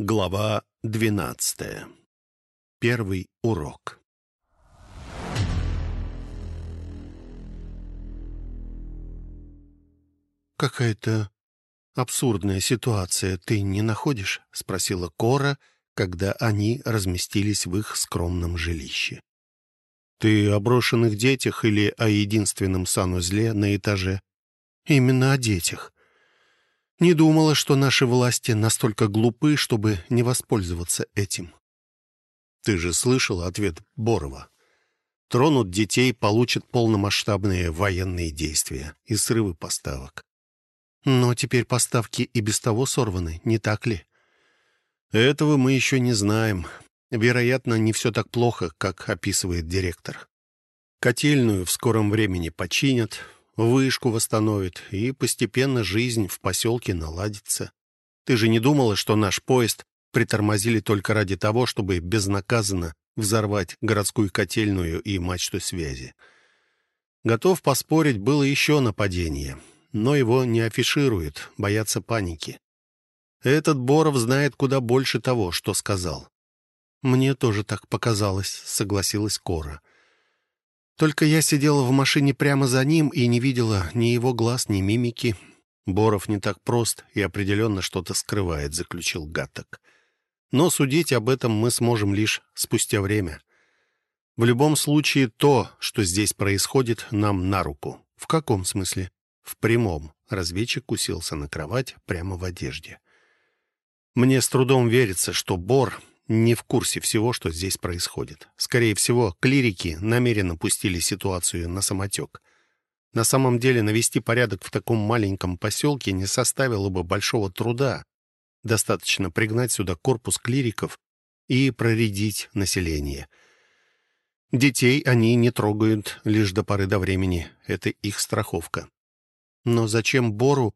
Глава двенадцатая. Первый урок. «Какая-то абсурдная ситуация, ты не находишь?» — спросила Кора, когда они разместились в их скромном жилище. «Ты о брошенных детях или о единственном санузле на этаже?» «Именно о детях. Не думала, что наши власти настолько глупы, чтобы не воспользоваться этим. Ты же слышал ответ Борова. Тронут детей, получат полномасштабные военные действия и срывы поставок. Но теперь поставки и без того сорваны, не так ли? Этого мы еще не знаем. Вероятно, не все так плохо, как описывает директор. Котельную в скором времени починят, вышку восстановит, и постепенно жизнь в поселке наладится. Ты же не думала, что наш поезд притормозили только ради того, чтобы безнаказанно взорвать городскую котельную и мачту связи? Готов поспорить, было еще нападение, но его не афишируют, боятся паники. Этот Боров знает куда больше того, что сказал. «Мне тоже так показалось», — согласилась Кора. Только я сидела в машине прямо за ним и не видела ни его глаз, ни мимики. Боров не так прост и определенно что-то скрывает, заключил Гаттек. Но судить об этом мы сможем лишь спустя время. В любом случае, то, что здесь происходит, нам на руку. В каком смысле? В прямом. Разведчик уселся на кровать прямо в одежде. Мне с трудом верится, что Бор не в курсе всего, что здесь происходит. Скорее всего, клирики намеренно пустили ситуацию на самотек. На самом деле, навести порядок в таком маленьком поселке не составило бы большого труда. Достаточно пригнать сюда корпус клириков и проредить население. Детей они не трогают лишь до поры до времени. Это их страховка. Но зачем Бору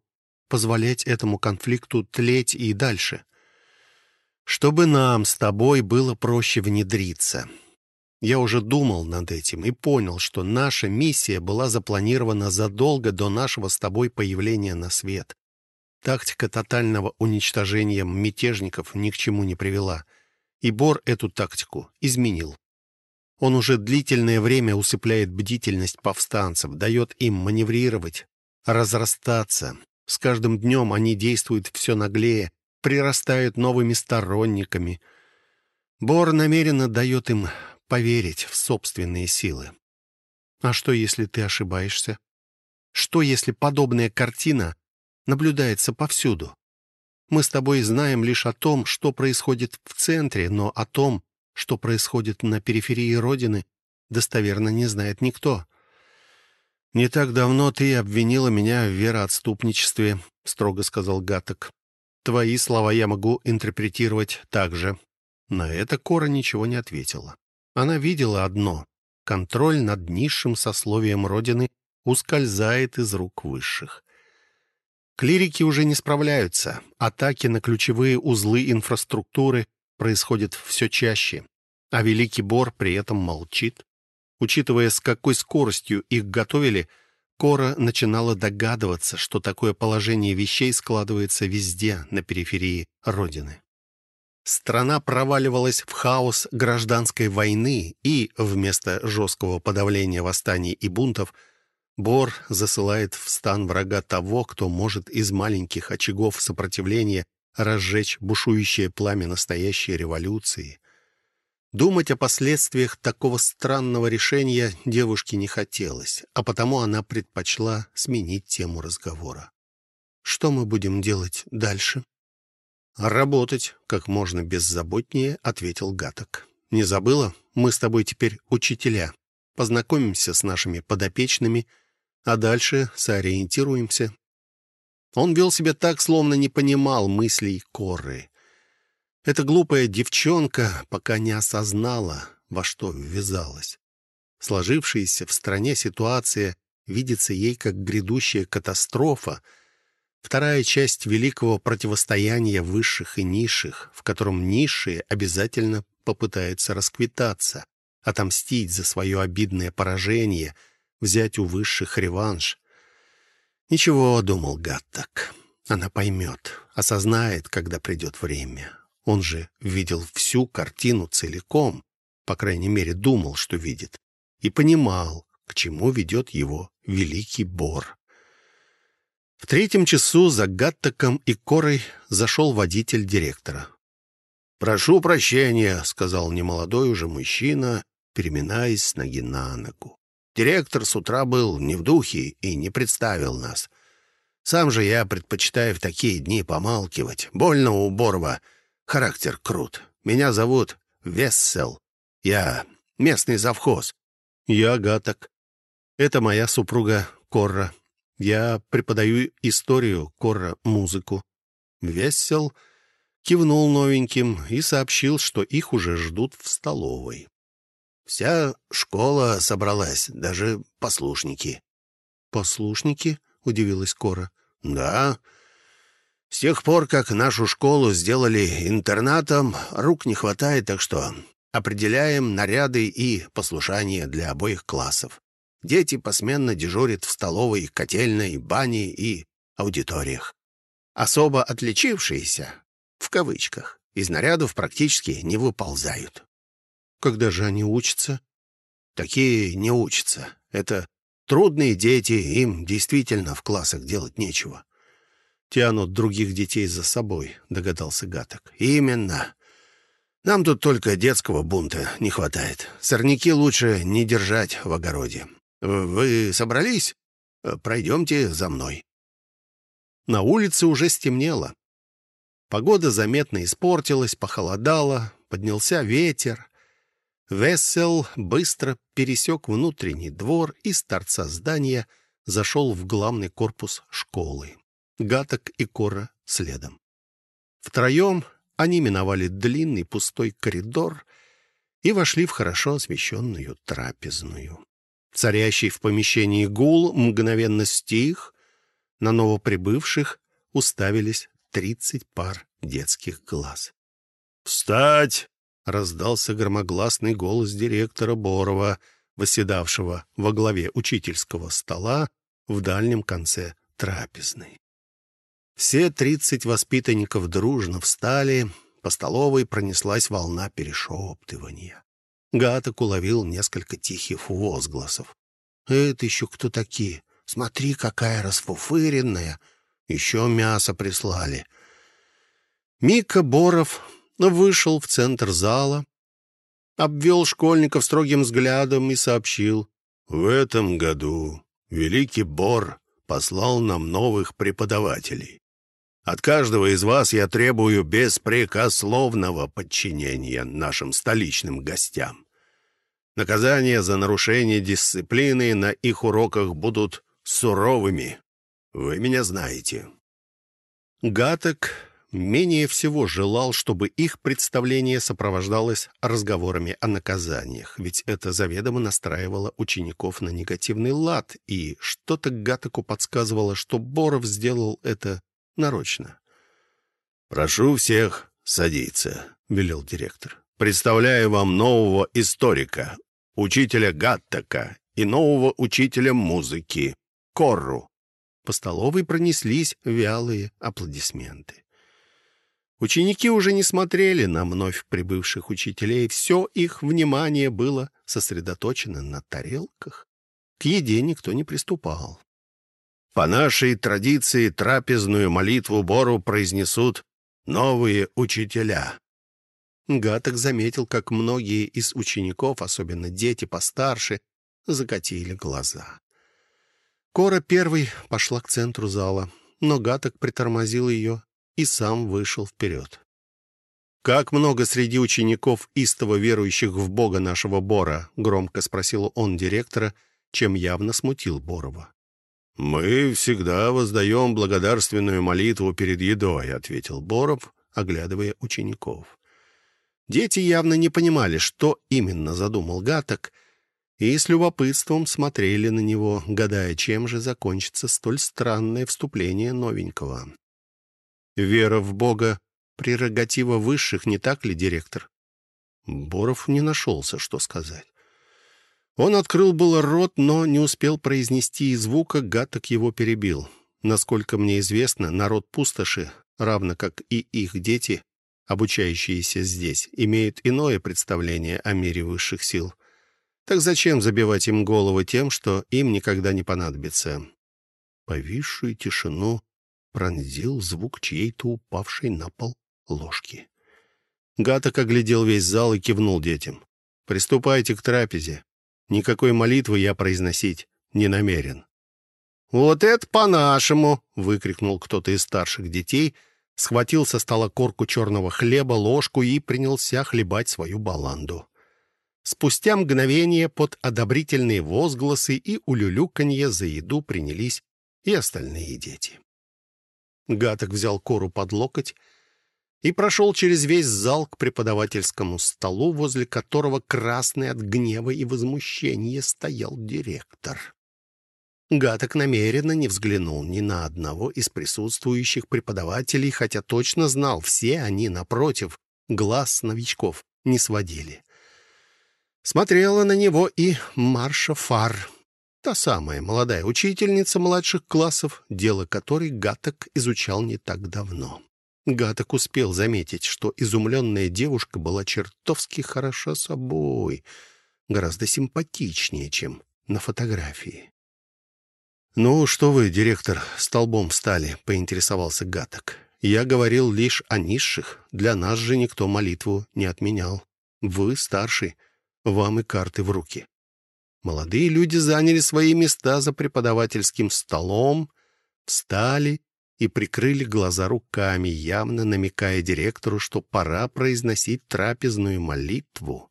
позволять этому конфликту тлеть и дальше? Чтобы нам с тобой было проще внедриться. Я уже думал над этим и понял, что наша миссия была запланирована задолго до нашего с тобой появления на свет. Тактика тотального уничтожения мятежников ни к чему не привела, и Бор эту тактику изменил. Он уже длительное время усыпляет бдительность повстанцев, дает им маневрировать, разрастаться. С каждым днем они действуют все наглее, прирастают новыми сторонниками. Бор намеренно дает им поверить в собственные силы. А что, если ты ошибаешься? Что, если подобная картина наблюдается повсюду? Мы с тобой знаем лишь о том, что происходит в центре, но о том, что происходит на периферии Родины, достоверно не знает никто. «Не так давно ты обвинила меня в вероотступничестве», — строго сказал Гаток. Твои слова я могу интерпретировать так же». На это Кора ничего не ответила. Она видела одно — контроль над низшим сословием Родины ускользает из рук высших. Клирики уже не справляются. Атаки на ключевые узлы инфраструктуры происходят все чаще. А Великий Бор при этом молчит. Учитывая, с какой скоростью их готовили — Кора начинала догадываться, что такое положение вещей складывается везде на периферии Родины. Страна проваливалась в хаос гражданской войны, и вместо жесткого подавления восстаний и бунтов Бор засылает в стан врага того, кто может из маленьких очагов сопротивления разжечь бушующее пламя настоящей революции. Думать о последствиях такого странного решения девушке не хотелось, а потому она предпочла сменить тему разговора. «Что мы будем делать дальше?» «Работать как можно беззаботнее», — ответил Гаток. «Не забыла? Мы с тобой теперь учителя. Познакомимся с нашими подопечными, а дальше сориентируемся». Он вел себя так, словно не понимал мыслей Коры. Эта глупая девчонка пока не осознала, во что ввязалась. Сложившаяся в стране ситуация видится ей как грядущая катастрофа, вторая часть великого противостояния высших и низших, в котором низшие обязательно попытаются расквитаться, отомстить за свое обидное поражение, взять у высших реванш. Ничего, думал гад так. Она поймет, осознает, когда придет время. Он же видел всю картину целиком, по крайней мере, думал, что видит, и понимал, к чему ведет его великий Бор. В третьем часу за Гаттаком и Корой зашел водитель директора. «Прошу прощения», — сказал немолодой уже мужчина, переминаясь с ноги на ногу. «Директор с утра был не в духе и не представил нас. Сам же я предпочитаю в такие дни помалкивать. Больно у Борова. Характер крут. Меня зовут Вессел. Я местный завхоз. Я Гаток. Это моя супруга Корра. Я преподаю историю, Корра — музыку. Вессел кивнул новеньким и сообщил, что их уже ждут в столовой. Вся школа собралась, даже послушники. «Послушники?» — удивилась Кора. «Да. С тех пор, как нашу школу сделали интернатом, рук не хватает, так что определяем наряды и послушание для обоих классов. Дети посменно дежурят в столовой, котельной, бане и аудиториях. Особо отличившиеся, в кавычках, из нарядов практически не выползают. Когда же они учатся? Такие не учатся. Это трудные дети, им действительно в классах делать нечего. Тянут других детей за собой, догадался Гаток. Именно. Нам тут только детского бунта не хватает. Сорняки лучше не держать в огороде. Вы собрались? Пройдемте за мной. На улице уже стемнело. Погода заметно испортилась, похолодало, поднялся ветер. Вессел быстро пересек внутренний двор и с торца здания зашел в главный корпус школы. Гаток и Кора следом. Втроем они миновали длинный пустой коридор и вошли в хорошо освещенную трапезную. Царящий в помещении гул мгновенно стих, на новоприбывших уставились тридцать пар детских глаз. «Встать!» — раздался громогласный голос директора Борова, восседавшего во главе учительского стола в дальнем конце трапезной. Все тридцать воспитанников дружно встали, по столовой пронеслась волна перешептывания. Гаток уловил несколько тихих возгласов. «Это еще кто такие? Смотри, какая расфуфыренная! Еще мясо прислали!» Мика Боров вышел в центр зала, обвел школьников строгим взглядом и сообщил. «В этом году Великий Бор послал нам новых преподавателей. От каждого из вас я требую беспрекословного подчинения нашим столичным гостям. Наказания за нарушение дисциплины на их уроках будут суровыми. Вы меня знаете». Гаток менее всего желал, чтобы их представление сопровождалось разговорами о наказаниях, ведь это заведомо настраивало учеников на негативный лад, и что-то Гатаку подсказывало, что Боров сделал это нарочно. «Прошу всех садиться», — велел директор. «Представляю вам нового историка, учителя Гаттака и нового учителя музыки, Корру». По столовой пронеслись вялые аплодисменты. Ученики уже не смотрели на вновь прибывших учителей, все их внимание было сосредоточено на тарелках. К еде никто не приступал. По нашей традиции трапезную молитву Бору произнесут новые учителя. Гаток заметил, как многие из учеников, особенно дети постарше, закатили глаза. Кора первой пошла к центру зала, но Гаток притормозил ее и сам вышел вперед. «Как много среди учеников истово верующих в Бога нашего Бора?» — громко спросил он директора, чем явно смутил Борова. «Мы всегда воздаем благодарственную молитву перед едой», — ответил Боров, оглядывая учеников. Дети явно не понимали, что именно задумал Гаток, и с любопытством смотрели на него, гадая, чем же закончится столь странное вступление новенького. Вера в Бога — прерогатива высших, не так ли, директор? Боров не нашелся, что сказать. Он открыл было рот, но не успел произнести и звука, Гаток его перебил. Насколько мне известно, народ пустоши, равно как и их дети, обучающиеся здесь, имеют иное представление о мире высших сил. Так зачем забивать им головы тем, что им никогда не понадобится? Повисшую тишину пронзил звук чьей-то упавшей на пол ложки. Гаток оглядел весь зал и кивнул детям. «Приступайте к трапезе. Никакой молитвы я произносить не намерен». «Вот это по-нашему!» — выкрикнул кто-то из старших детей, схватил со стола корку черного хлеба, ложку и принялся хлебать свою баланду. Спустя мгновение под одобрительные возгласы и улюлюканье за еду принялись и остальные дети. Гаток взял кору под локоть и прошел через весь зал к преподавательскому столу, возле которого красный от гнева и возмущения стоял директор. Гаток намеренно не взглянул ни на одного из присутствующих преподавателей, хотя точно знал, все они, напротив, глаз новичков не сводили. Смотрела на него и Марша Фар, та самая молодая учительница младших классов, дело которой Гаток изучал не так давно. Гаток успел заметить, что изумленная девушка была чертовски хороша собой, гораздо симпатичнее, чем на фотографии. «Ну, что вы, директор, столбом встали?» — поинтересовался Гаток. «Я говорил лишь о низших. Для нас же никто молитву не отменял. Вы старший, вам и карты в руки. Молодые люди заняли свои места за преподавательским столом, встали и прикрыли глаза руками, явно намекая директору, что пора произносить трапезную молитву.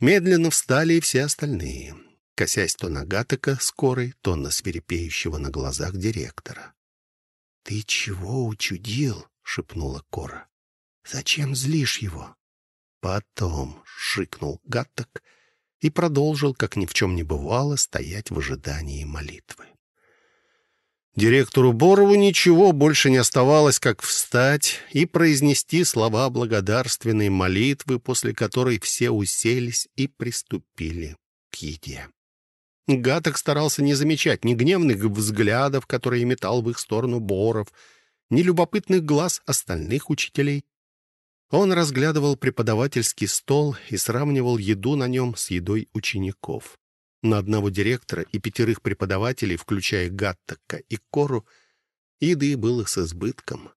Медленно встали и все остальные, косясь то на Гатака скорой, то на свирепеющего на глазах директора. — Ты чего учудил? — шепнула Кора. — Зачем злишь его? «Потом», — шикнул Гаттак и продолжил, как ни в чем не бывало, стоять в ожидании молитвы. Директору Борову ничего больше не оставалось, как встать и произнести слова благодарственной молитвы, после которой все уселись и приступили к еде. Гаток старался не замечать ни гневных взглядов, которые метал в их сторону Боров, ни любопытных глаз остальных учителей. Он разглядывал преподавательский стол и сравнивал еду на нем с едой учеников. На одного директора и пятерых преподавателей, включая Гаттака и Кору, еды было с избытком.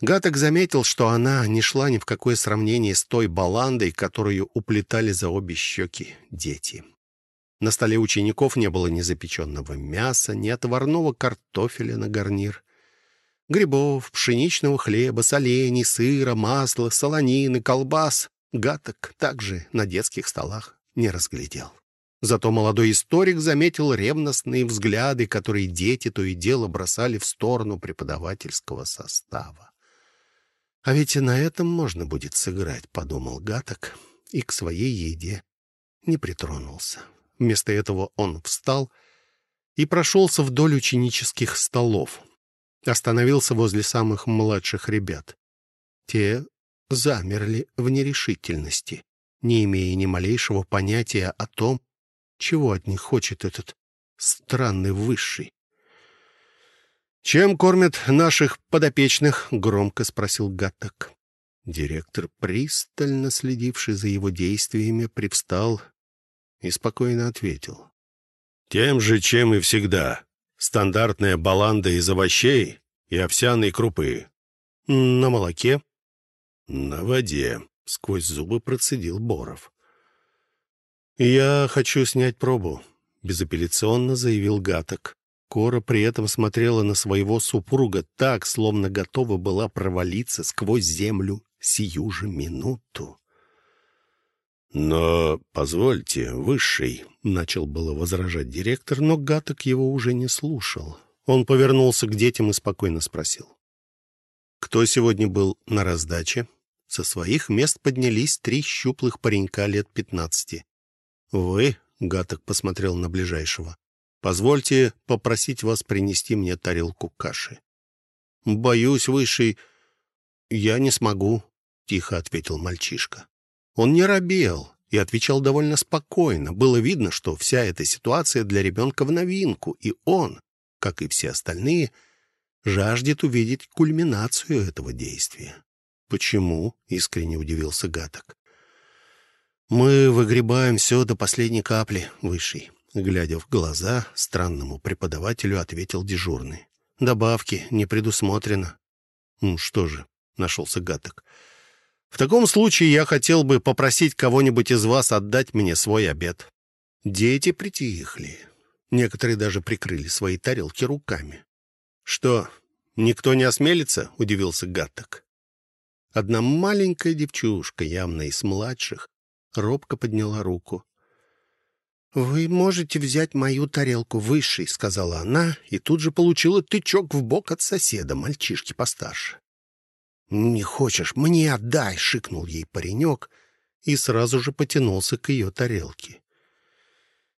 Гаток заметил, что она не шла ни в какое сравнение с той баландой, которую уплетали за обе щеки дети. На столе учеников не было ни запеченного мяса, ни отварного картофеля на гарнир грибов, пшеничного хлеба, солений, сыра, масла, солонины, колбас. Гаток также на детских столах не разглядел. Зато молодой историк заметил ревностные взгляды, которые дети то и дело бросали в сторону преподавательского состава. «А ведь и на этом можно будет сыграть», — подумал Гаток, и к своей еде не притронулся. Вместо этого он встал и прошелся вдоль ученических столов — Остановился возле самых младших ребят. Те замерли в нерешительности, не имея ни малейшего понятия о том, чего от них хочет этот странный высший. «Чем кормят наших подопечных?» — громко спросил Гаттак. Директор, пристально следивший за его действиями, привстал и спокойно ответил. «Тем же, чем и всегда стандартная баланда из овощей и овсяной крупы. На молоке? На воде, сквозь зубы процедил Боров. Я хочу снять пробу, безапелляционно заявил Гаток. Кора при этом смотрела на своего супруга так, словно готова была провалиться сквозь землю сию же минуту. «Но, позвольте, высший», — начал было возражать директор, но Гаток его уже не слушал. Он повернулся к детям и спокойно спросил. «Кто сегодня был на раздаче?» Со своих мест поднялись три щуплых паренька лет пятнадцати. «Вы?» — Гаток посмотрел на ближайшего. «Позвольте попросить вас принести мне тарелку каши». «Боюсь, Высший, я не смогу», — тихо ответил мальчишка. Он не робел и отвечал довольно спокойно. Было видно, что вся эта ситуация для ребенка в новинку, и он, как и все остальные, жаждет увидеть кульминацию этого действия. «Почему?» — искренне удивился Гаток. «Мы выгребаем все до последней капли, Высший», — глядя в глаза странному преподавателю, ответил дежурный. «Добавки не предусмотрено». «Ну что же», — нашелся Гаток. «В таком случае я хотел бы попросить кого-нибудь из вас отдать мне свой обед». Дети притихли. Некоторые даже прикрыли свои тарелки руками. «Что, никто не осмелится?» — удивился Гаток. Одна маленькая девчушка, явно из младших, робко подняла руку. «Вы можете взять мою тарелку высшей», — сказала она, и тут же получила тычок в бок от соседа, мальчишки постарше. «Не хочешь, мне отдай!» — шикнул ей паренек и сразу же потянулся к ее тарелке.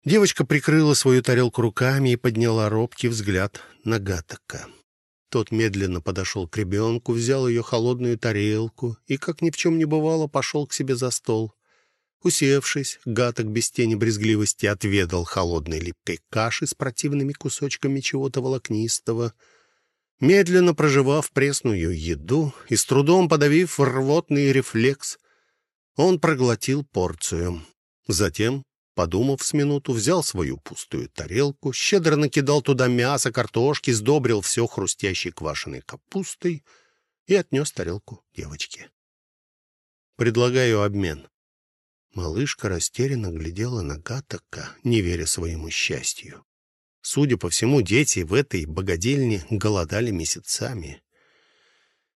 Девочка прикрыла свою тарелку руками и подняла робкий взгляд на Гатака. Тот медленно подошел к ребенку, взял ее холодную тарелку и, как ни в чем не бывало, пошел к себе за стол. Усевшись, гаток без тени брезгливости отведал холодной липкой каши с противными кусочками чего-то волокнистого, медленно проживав пресную еду и с трудом подавив рвотный рефлекс, он проглотил порцию. Затем, подумав с минуту, взял свою пустую тарелку, щедро накидал туда мясо, картошки, сдобрил все хрустящей квашеной капустой и отнес тарелку девочке. «Предлагаю обмен», Малышка растерянно глядела на Гатака, не веря своему счастью. Судя по всему, дети в этой богадельне голодали месяцами.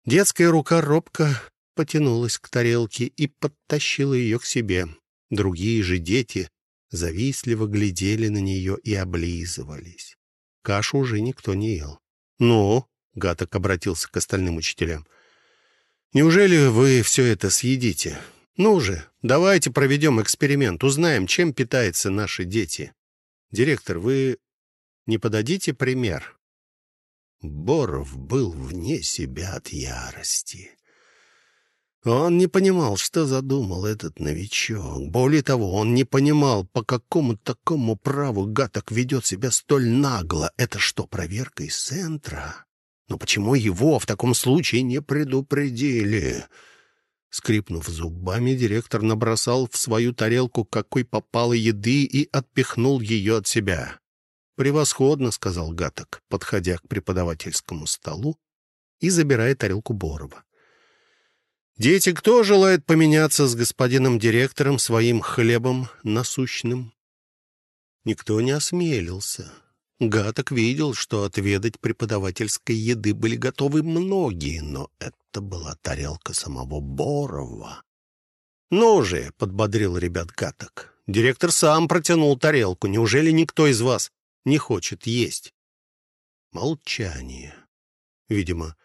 Детская рука робко потянулась к тарелке и подтащила ее к себе. Другие же дети завистливо глядели на нее и облизывались. Кашу уже никто не ел. «Ну?» — Гаток обратился к остальным учителям. «Неужели вы все это съедите? Ну же, давайте проведем эксперимент, узнаем, чем питаются наши дети. Директор, вы не подадите пример?» Боров был вне себя от ярости. Он не понимал, что задумал этот новичок. Более того, он не понимал, по какому такому праву Гаток ведет себя столь нагло. Это что, проверка из центра? Но почему его в таком случае не предупредили?» Скрипнув зубами, директор набросал в свою тарелку какой попало еды и отпихнул ее от себя. «Превосходно», — сказал Гаток, подходя к преподавательскому столу и забирая тарелку Борова. «Дети, кто желает поменяться с господином директором своим хлебом насущным?» Никто не осмелился. Гаток видел, что отведать преподавательской еды были готовы многие, но это была тарелка самого Борова. «Ну же!» — подбодрил ребят Гаток. «Директор сам протянул тарелку. Неужели никто из вас не хочет есть?» Молчание. Видимо,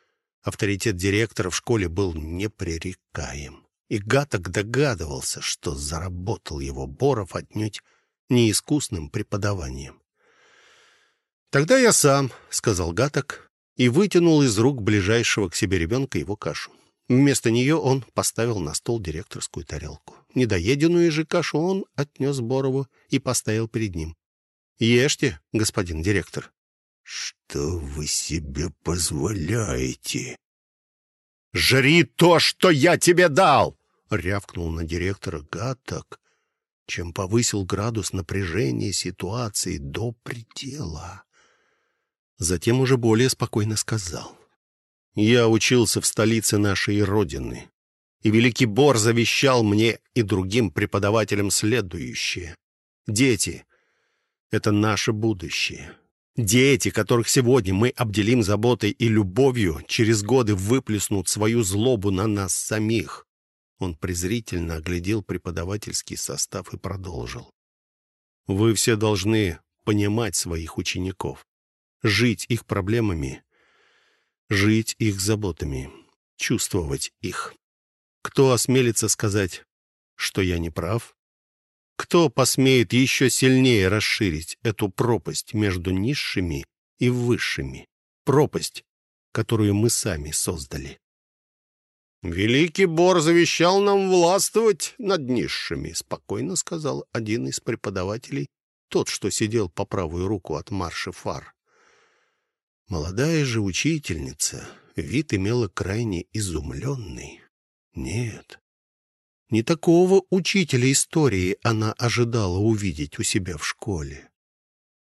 авторитет директора в школе был непререкаем. И Гаток догадывался, что заработал его Боров отнюдь неискусным преподаванием. «Тогда я сам», — сказал Гаток и вытянул из рук ближайшего к себе ребенка его кашу. Вместо нее он поставил на стол директорскую тарелку. Недоеденную же кашу он отнес Борову и поставил перед ним. «Ешьте, господин директор». «Что вы себе позволяете?» «Жри то, что я тебе дал!» — рявкнул на директора Гаток, чем повысил градус напряжения ситуации до предела. Затем уже более спокойно сказал. «Я учился в столице нашей Родины, и Великий Бор завещал мне и другим преподавателям следующее. Дети — это наше будущее. Дети, которых сегодня мы обделим заботой и любовью, через годы выплеснут свою злобу на нас самих». Он презрительно оглядел преподавательский состав и продолжил. «Вы все должны понимать своих учеников жить их проблемами, жить их заботами, чувствовать их. Кто осмелится сказать, что я не прав? Кто посмеет еще сильнее расширить эту пропасть между низшими и высшими? Пропасть, которую мы сами создали. «Великий Бор завещал нам властвовать над низшими», — спокойно сказал один из преподавателей, тот, что сидел по правую руку от марша фар. Молодая же учительница вид имела крайне изумленный. Нет, не такого учителя истории она ожидала увидеть у себя в школе.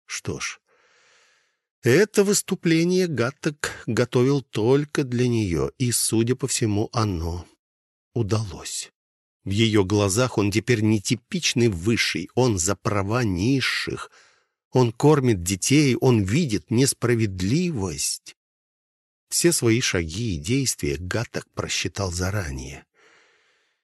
Что ж, это выступление Гаттек готовил только для нее, и, судя по всему, оно удалось. В ее глазах он теперь не типичный высший, он за права низших. Он кормит детей, он видит несправедливость. Все свои шаги и действия Гаттек просчитал заранее.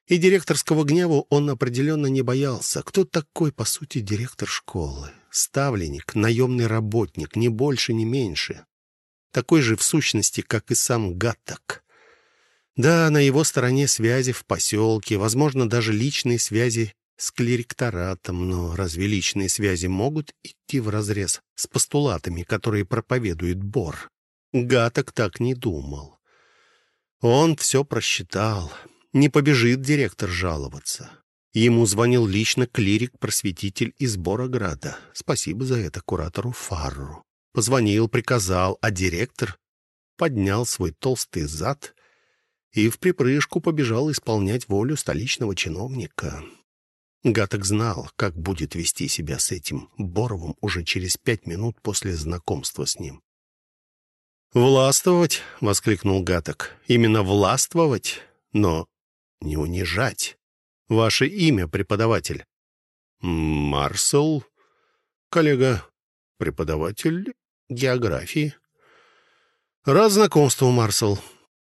И директорского гнева он определенно не боялся. Кто такой, по сути, директор школы? Ставленник, наемный работник, ни больше, ни меньше. Такой же в сущности, как и сам Гаттак. Да, на его стороне связи в поселке, возможно, даже личные связи с клерикторатом, но разве личные связи могут идти вразрез с постулатами, которые проповедует Бор? Гаток так не думал. Он все просчитал. Не побежит директор жаловаться. Ему звонил лично клирик-просветитель из Борограда. Спасибо за это куратору Фарру. Позвонил, приказал, а директор поднял свой толстый зад и в припрыжку побежал исполнять волю столичного чиновника. Гаток знал, как будет вести себя с этим Боровым уже через пять минут после знакомства с ним. «Властвовать!» — воскликнул Гаток. «Именно властвовать, но не унижать. Ваше имя, преподаватель?» «Марсел, коллега, преподаватель географии». «Рад знакомству, Марсел».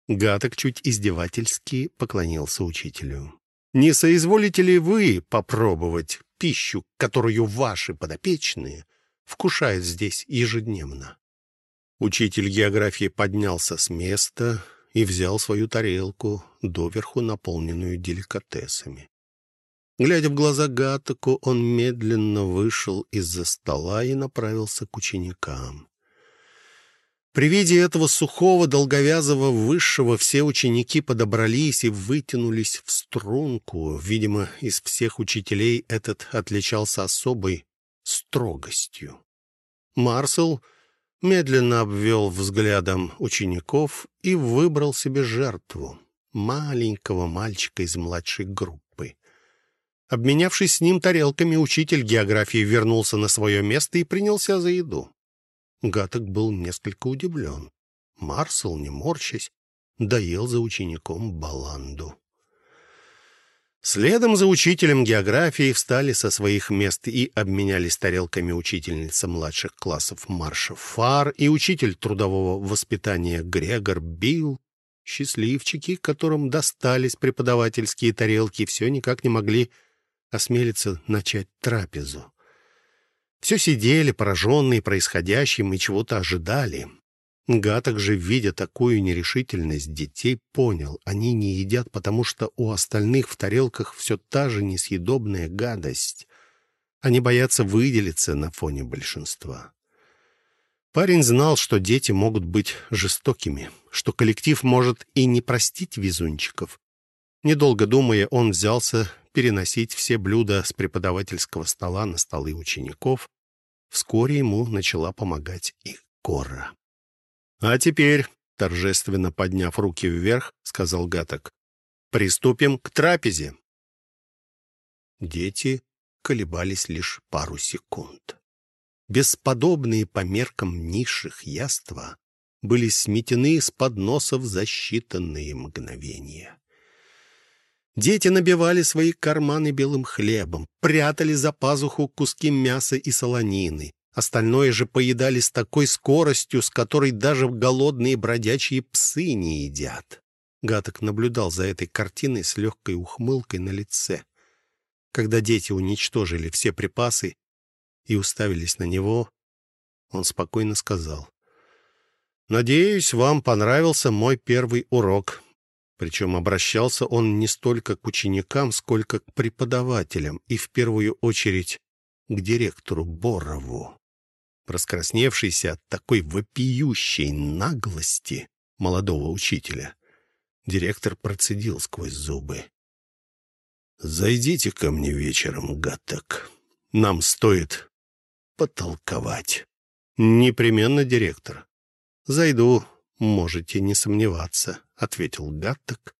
Гаток чуть издевательски поклонился учителю. «Не соизволите ли вы попробовать пищу, которую ваши подопечные вкушают здесь ежедневно?» Учитель географии поднялся с места, и взял свою тарелку, доверху наполненную деликатесами. Глядя в глаза Гатаку, он медленно вышел из-за стола и направился к ученикам. При виде этого сухого, долговязого высшего все ученики подобрались и вытянулись в струнку. Видимо, из всех учителей этот отличался особой строгостью. Марсел медленно обвел взглядом учеников и выбрал себе жертву — маленького мальчика из младшей группы. Обменявшись с ним тарелками, учитель географии вернулся на свое место и принялся за еду. Гаток был несколько удивлен. Марсел, не морщась, доел за учеником баланду. Следом за учителем географии встали со своих мест и обменялись тарелками учительница младших классов Марша Фар и учитель трудового воспитания Грегор Билл. Счастливчики, которым достались преподавательские тарелки, все никак не могли осмелиться начать трапезу. Все сидели, пораженные происходящим, и чего-то ожидали. Гаток же, видя такую нерешительность детей, понял, они не едят, потому что у остальных в тарелках все та же несъедобная гадость. Они боятся выделиться на фоне большинства. Парень знал, что дети могут быть жестокими, что коллектив может и не простить везунчиков. Недолго думая, он взялся переносить все блюда с преподавательского стола на столы учеников. Вскоре ему начала помогать и Кора. «А теперь», — торжественно подняв руки вверх, сказал Гаток, «приступим к трапезе». Дети колебались лишь пару секунд. Бесподобные по меркам низших яства были сметены с подносов за считанные мгновения. Дети набивали свои карманы белым хлебом, прятали за пазуху куски мяса и солонины, Остальное же поедали с такой скоростью, с которой даже голодные бродячие псы не едят. Гаток наблюдал за этой картиной с легкой ухмылкой на лице. Когда дети уничтожили все припасы и уставились на него, он спокойно сказал, «Надеюсь, вам понравился мой первый урок». Причем обращался он не столько к ученикам, сколько к преподавателям и, в первую очередь, к директору Борову. Раскрасневшийся от такой вопиющей наглости молодого учителя, директор процедил сквозь зубы. «Зайдите ко мне вечером, гаток. Нам стоит потолковать». «Непременно, директор. Зайду, можете не сомневаться», — ответил гаток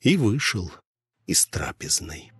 и вышел из трапезной.